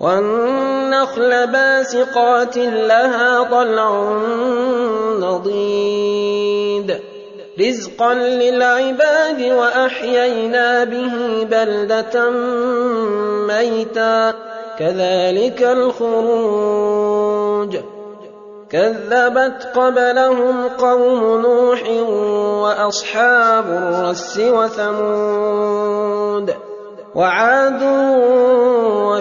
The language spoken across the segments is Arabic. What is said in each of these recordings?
والنخل باسقات لها طلع نضيد. رزقا للعباد وأحيينا به بلدة ميتا. كذلك الخروج. كذبت قبلهم قوم نوح وأصحاب الرس وثمود. وعاد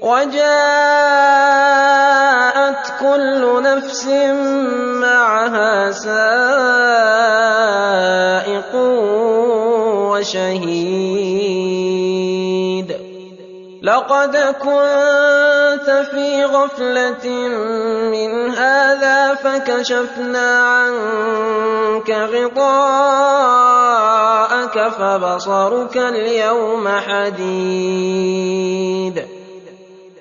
وجاءت كل نفس معها سائق وشهيد. لقد كنت في غفلة من هذا فكشفنا عنك غطاءك فبصرك اليوم حديد.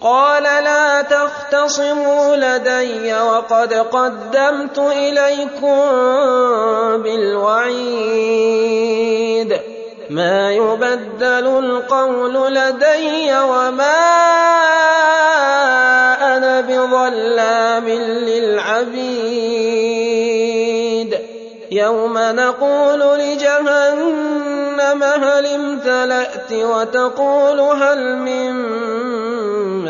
قَالَ لَا تَخْتَصِمُوا لَدَيَّ وَقَدْ قَدَّمْتُ إِلَيْكُم بِالْوَعِيدِ. مَا يُبَدَّلُ الْقَوْلُ لَدَيَّ وَمَا أَنَا بِظَلَّامٍ لِّلْعَبِيدِ. يَوْمَ نَقُولُ لِجَهَنَّمَ هَلِ امْتَلَأْتِ وَتَقُولُ هَلْ مِن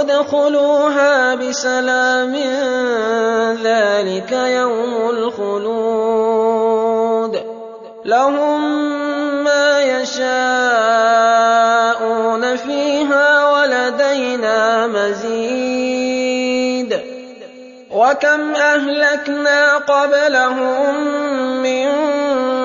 ادْخُلُوهَا بِسَلَامٍ ۖ ذَٰلِكَ يَوْمُ الْخُلُودِ. لَهُم مَّا يَشَاءُونَ فِيهَا وَلَدَيْنَا مَزِيدٌ. وَكَمْ أَهْلَكْنَا قَبْلَهُم مِّن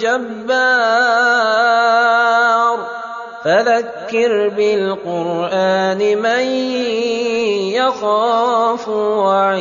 بِجَبَّارٍ ۖ فَذَكِّرْ بِالْقُرْآنِ مَن يَخَافُ وَعِيدِ.